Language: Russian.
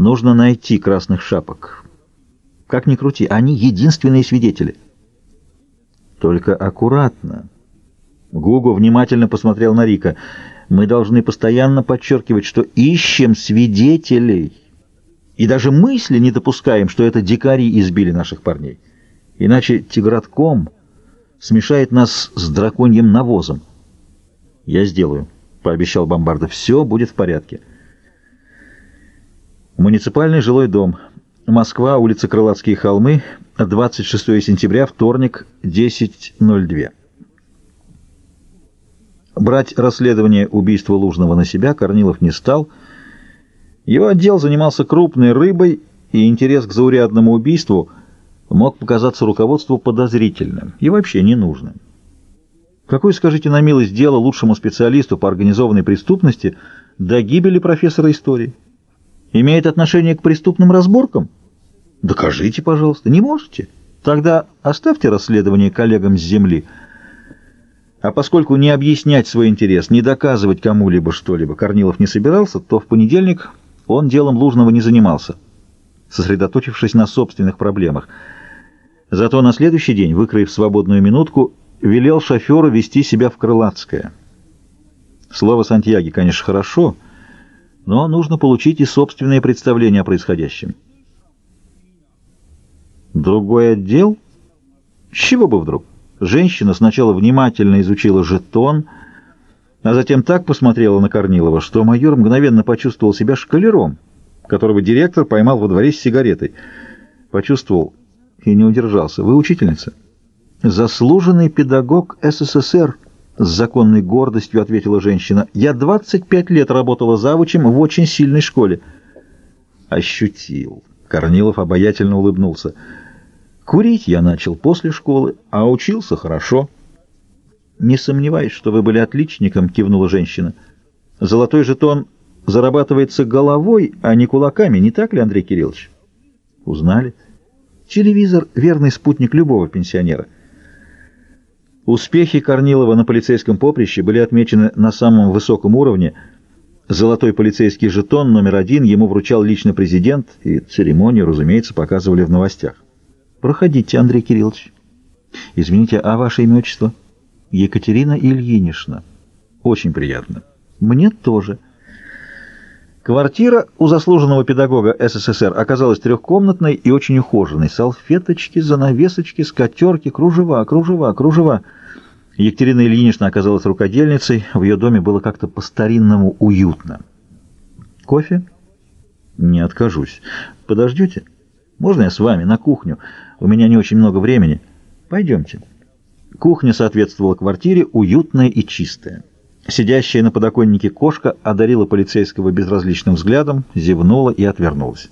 Нужно найти красных шапок. Как ни крути, они единственные свидетели. Только аккуратно. Гугу внимательно посмотрел на Рика. Мы должны постоянно подчеркивать, что ищем свидетелей. И даже мысли не допускаем, что это дикари избили наших парней. Иначе тигратком смешает нас с драконьим навозом. «Я сделаю», — пообещал Бомбарда. «Все будет в порядке». Муниципальный жилой дом. Москва, улица Крылатские холмы, 26 сентября, вторник, 10.02. Брать расследование убийства Лужного на себя Корнилов не стал. Его отдел занимался крупной рыбой, и интерес к заурядному убийству мог показаться руководству подозрительным и вообще ненужным. Какое, скажите на милость, дело лучшему специалисту по организованной преступности до гибели профессора истории? Имеет отношение к преступным разборкам? Докажите, пожалуйста. Не можете? Тогда оставьте расследование коллегам с земли – а поскольку не объяснять свой интерес, не доказывать кому-либо что-либо Корнилов не собирался, то в понедельник он делом Лужного не занимался, сосредоточившись на собственных проблемах. Зато на следующий день, выкроив свободную минутку, велел шоферу вести себя в Крылатское. Слово Сантьяги, конечно, хорошо, но нужно получить и собственное представление о происходящем. Другой отдел? Чего бы вдруг? Женщина сначала внимательно изучила жетон, а затем так посмотрела на Корнилова, что майор мгновенно почувствовал себя шкалером, которого директор поймал во дворе с сигаретой. Почувствовал и не удержался. «Вы учительница?» «Заслуженный педагог СССР», — с законной гордостью ответила женщина. «Я 25 лет работала завучем в очень сильной школе». «Ощутил». Корнилов обаятельно улыбнулся. Курить я начал после школы, а учился хорошо. Не сомневаюсь, что вы были отличником, кивнула женщина. Золотой жетон зарабатывается головой, а не кулаками, не так ли, Андрей Кириллович? Узнали? Телевизор — верный спутник любого пенсионера. Успехи Корнилова на полицейском поприще были отмечены на самом высоком уровне. Золотой полицейский жетон номер один ему вручал лично президент, и церемонию, разумеется, показывали в новостях. Проходите, Андрей Кириллович. Извините, а ваше имя отчество? Екатерина Ильинична. Очень приятно. Мне тоже. Квартира у заслуженного педагога СССР оказалась трехкомнатной и очень ухоженной. Салфеточки, занавесочки, скатерки, кружева, кружева, кружева. Екатерина Ильинична оказалась рукодельницей. В ее доме было как-то по-старинному уютно. Кофе? Не откажусь. Подождете? Можно я с вами на кухню? У меня не очень много времени. Пойдемте. Кухня соответствовала квартире, уютная и чистая. Сидящая на подоконнике кошка одарила полицейского безразличным взглядом, зевнула и отвернулась.